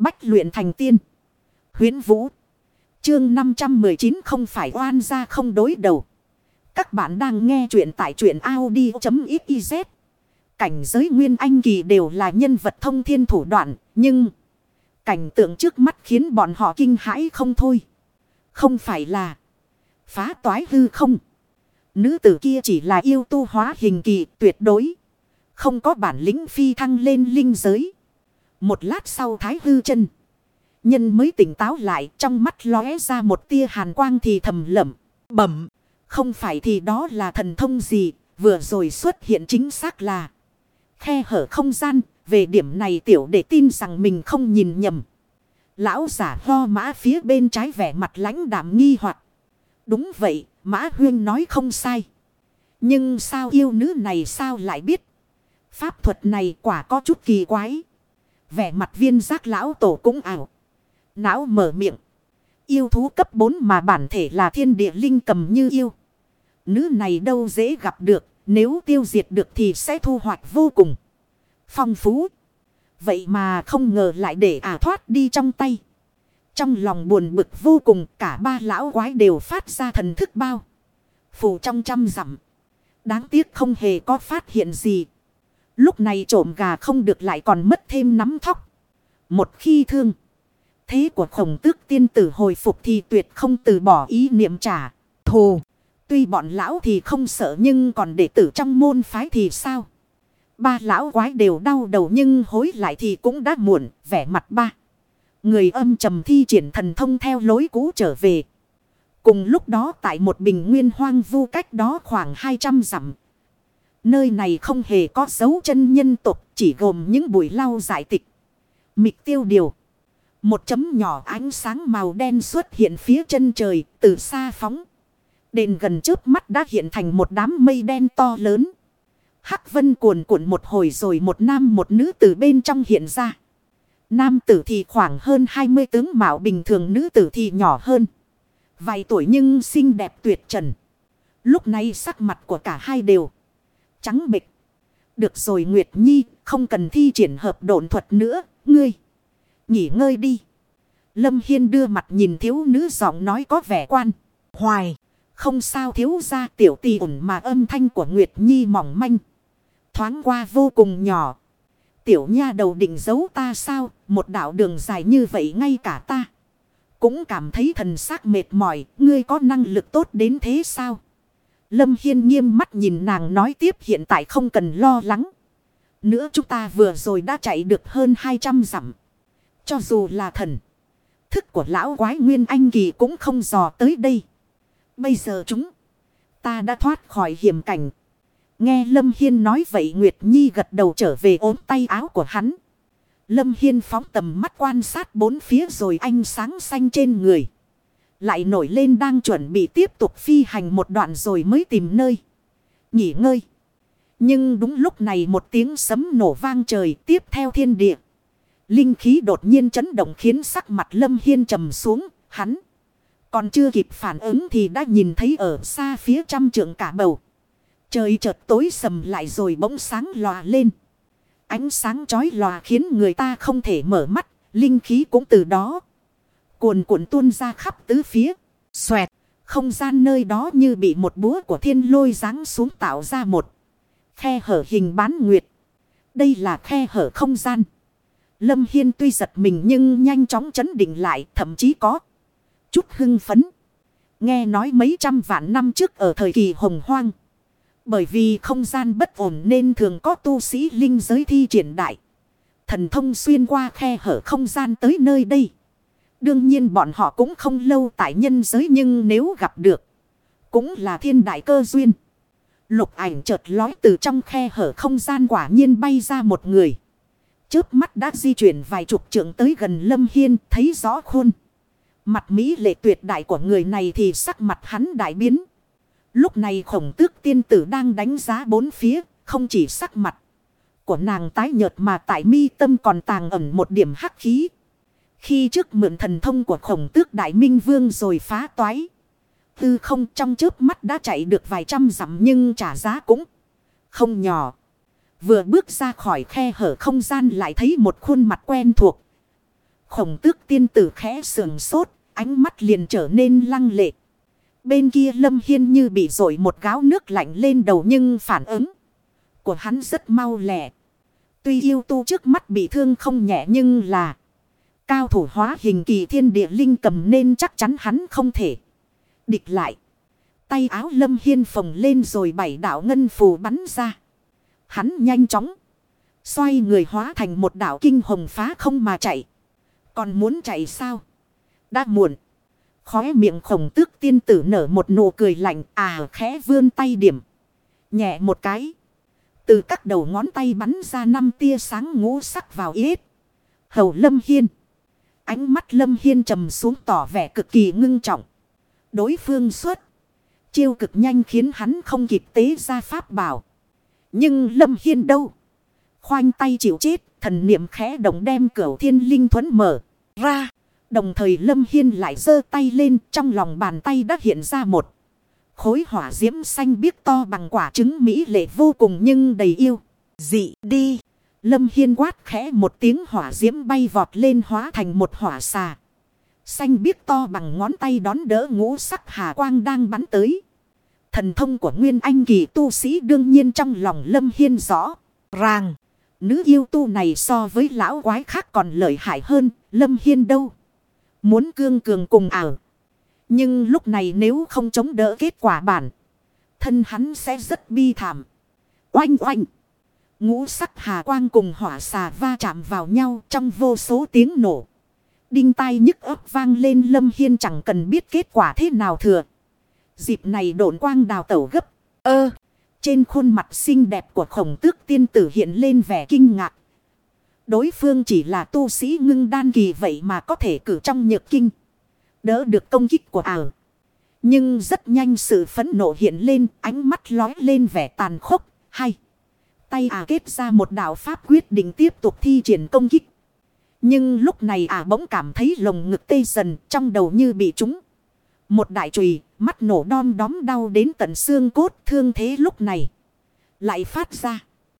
Bách luyện thành tiên. Huyến Vũ. Chương 519 không phải oan gia không đối đầu. Các bạn đang nghe truyện tại truyện Audi.xyz. Cảnh giới Nguyên Anh Kỳ đều là nhân vật thông thiên thủ đoạn. Nhưng cảnh tượng trước mắt khiến bọn họ kinh hãi không thôi. Không phải là phá toái hư không. Nữ tử kia chỉ là yêu tu hóa hình kỳ tuyệt đối. Không có bản lĩnh phi thăng lên linh giới. Một lát sau thái hư chân. Nhân mới tỉnh táo lại trong mắt lóe ra một tia hàn quang thì thầm lẩm bẩm. Không phải thì đó là thần thông gì, vừa rồi xuất hiện chính xác là khe hở không gian, về điểm này tiểu để tin rằng mình không nhìn nhầm. Lão giả ho mã phía bên trái vẻ mặt lãnh đạm nghi hoặc Đúng vậy, mã huyên nói không sai. Nhưng sao yêu nữ này sao lại biết? Pháp thuật này quả có chút kỳ quái. Vẻ mặt viên giác lão tổ cũng ảo. Não mở miệng. Yêu thú cấp 4 mà bản thể là thiên địa linh cầm như yêu. Nữ này đâu dễ gặp được. Nếu tiêu diệt được thì sẽ thu hoạch vô cùng. Phong phú. Vậy mà không ngờ lại để ả thoát đi trong tay. Trong lòng buồn bực vô cùng, cả ba lão quái đều phát ra thần thức bao. Phủ trong trăm dặm. Đáng tiếc không hề có phát hiện gì. Lúc này trộm gà không được lại còn mất thêm nắm thóc. Một khi thương. Thế của khổng tước tiên tử hồi phục thì tuyệt không từ bỏ ý niệm trả. Thù. Tuy bọn lão thì không sợ nhưng còn đệ tử trong môn phái thì sao? Ba lão quái đều đau đầu nhưng hối lại thì cũng đã muộn, vẻ mặt ba. Người âm trầm thi triển thần thông theo lối cũ trở về. Cùng lúc đó tại một bình nguyên hoang vu cách đó khoảng 200 dặm. Nơi này không hề có dấu chân nhân tục, chỉ gồm những bụi lau giải tịch. Mịch tiêu điều. Một chấm nhỏ ánh sáng màu đen xuất hiện phía chân trời, từ xa phóng. Đền gần trước mắt đã hiện thành một đám mây đen to lớn. Hắc vân cuồn cuộn một hồi rồi một nam một nữ từ bên trong hiện ra. Nam tử thì khoảng hơn 20 tướng mạo bình thường nữ tử thì nhỏ hơn. Vài tuổi nhưng xinh đẹp tuyệt trần. Lúc này sắc mặt của cả hai đều trắng bịch. Được rồi Nguyệt Nhi, không cần thi triển hợp độn thuật nữa, ngươi. Nghỉ ngơi đi. Lâm Hiên đưa mặt nhìn thiếu nữ giọng nói có vẻ quan. Hoài, không sao thiếu ra tiểu tỷ ổn mà âm thanh của Nguyệt Nhi mỏng manh. Thoáng qua vô cùng nhỏ. Tiểu nha đầu định giấu ta sao, một đạo đường dài như vậy ngay cả ta. Cũng cảm thấy thần xác mệt mỏi, ngươi có năng lực tốt đến thế sao? Lâm Hiên nghiêm mắt nhìn nàng nói tiếp hiện tại không cần lo lắng. Nữa chúng ta vừa rồi đã chạy được hơn 200 dặm. Cho dù là thần. Thức của lão quái Nguyên Anh Kỳ cũng không dò tới đây. Bây giờ chúng. Ta đã thoát khỏi hiểm cảnh. Nghe Lâm Hiên nói vậy Nguyệt Nhi gật đầu trở về ốm tay áo của hắn. Lâm Hiên phóng tầm mắt quan sát bốn phía rồi ánh sáng xanh trên người. Lại nổi lên đang chuẩn bị tiếp tục phi hành một đoạn rồi mới tìm nơi. Nghỉ ngơi. Nhưng đúng lúc này một tiếng sấm nổ vang trời tiếp theo thiên địa. Linh khí đột nhiên chấn động khiến sắc mặt Lâm Hiên trầm xuống. Hắn còn chưa kịp phản ứng thì đã nhìn thấy ở xa phía trăm trượng cả bầu. Trời chợt tối sầm lại rồi bỗng sáng lòa lên. Ánh sáng chói lòa khiến người ta không thể mở mắt. Linh khí cũng từ đó. Cuồn cuộn tuôn ra khắp tứ phía. Xoẹt. Không gian nơi đó như bị một búa của thiên lôi giáng xuống tạo ra một. Khe hở hình bán nguyệt. Đây là khe hở không gian. Lâm Hiên tuy giật mình nhưng nhanh chóng chấn định lại, thậm chí có. Chút hưng phấn. Nghe nói mấy trăm vạn năm trước ở thời kỳ hồng hoang. Bởi vì không gian bất ổn nên thường có tu sĩ linh giới thi triển đại. Thần thông xuyên qua khe hở không gian tới nơi đây. Đương nhiên bọn họ cũng không lâu tại nhân giới nhưng nếu gặp được. Cũng là thiên đại cơ duyên. Lục ảnh chợt lói từ trong khe hở không gian quả nhiên bay ra một người. trước mắt đã di chuyển vài chục trượng tới gần Lâm Hiên thấy rõ khuôn. Mặt Mỹ lệ tuyệt đại của người này thì sắc mặt hắn đại biến. Lúc này khổng tước tiên tử đang đánh giá bốn phía, không chỉ sắc mặt của nàng tái nhợt mà tại mi tâm còn tàng ẩn một điểm hắc khí. Khi trước mượn thần thông của khổng tước đại minh vương rồi phá toái. Tư không trong chớp mắt đã chạy được vài trăm dặm nhưng trả giá cũng không nhỏ. Vừa bước ra khỏi khe hở không gian lại thấy một khuôn mặt quen thuộc. Khổng tước tiên tử khẽ sườn sốt, ánh mắt liền trở nên lăng lệ. Bên kia Lâm Hiên như bị rội một gáo nước lạnh lên đầu nhưng phản ứng của hắn rất mau lẹ. Tuy yêu tu trước mắt bị thương không nhẹ nhưng là cao thủ hóa hình kỳ thiên địa linh cầm nên chắc chắn hắn không thể địch lại. Tay áo Lâm Hiên phồng lên rồi bảy đạo ngân phù bắn ra. Hắn nhanh chóng. Xoay người hóa thành một đạo kinh hồng phá không mà chạy. Còn muốn chạy sao? Đã muộn. Khóe miệng khổng tước tiên tử nở một nụ cười lạnh à khẽ vươn tay điểm. Nhẹ một cái. Từ các đầu ngón tay bắn ra năm tia sáng ngũ sắc vào yết. Hầu Lâm Hiên. Ánh mắt Lâm Hiên trầm xuống tỏ vẻ cực kỳ ngưng trọng. Đối phương xuất. Chiêu cực nhanh khiến hắn không kịp tế ra pháp bảo. Nhưng Lâm Hiên đâu? Khoanh tay chịu chết, thần niệm khẽ động đem cửu thiên linh thuẫn mở ra. Đồng thời Lâm Hiên lại giơ tay lên trong lòng bàn tay đã hiện ra một. Khối hỏa diễm xanh biếc to bằng quả trứng mỹ lệ vô cùng nhưng đầy yêu. Dị đi. Lâm Hiên quát khẽ một tiếng hỏa diễm bay vọt lên hóa thành một hỏa xà. Xanh biếc to bằng ngón tay đón đỡ ngũ sắc hà quang đang bắn tới. Thần thông của Nguyên Anh kỳ tu sĩ đương nhiên trong lòng Lâm Hiên rõ. Ràng. Nữ yêu tu này so với lão quái khác còn lợi hại hơn. Lâm Hiên đâu. Muốn cương cường cùng ảo. Nhưng lúc này nếu không chống đỡ kết quả bản. Thân hắn sẽ rất bi thảm. Oanh oanh. Ngũ sắc hà quang cùng hỏa xà va chạm vào nhau trong vô số tiếng nổ. Đinh tai nhức ấp vang lên, lâm hiên chẳng cần biết kết quả thế nào thừa. Dịp này độn quang đào tẩu gấp. Ơ. trên khuôn mặt xinh đẹp của khổng tước tiên tử hiện lên vẻ kinh ngạc. Đối phương chỉ là tu sĩ ngưng đan kỳ vậy mà có thể cử trong nhược kinh. Đỡ được công kích của ảo. Nhưng rất nhanh sự phẫn nộ hiện lên, ánh mắt lói lên vẻ tàn khốc. Hay. Tay ả kết ra một đạo pháp quyết định tiếp tục thi triển công kích. Nhưng lúc này ả bỗng cảm thấy lồng ngực tê dần, trong đầu như bị trúng. Một đại chùy, mắt nổ đom đóm đau đến tận xương cốt, thương thế lúc này. Lại phát ra.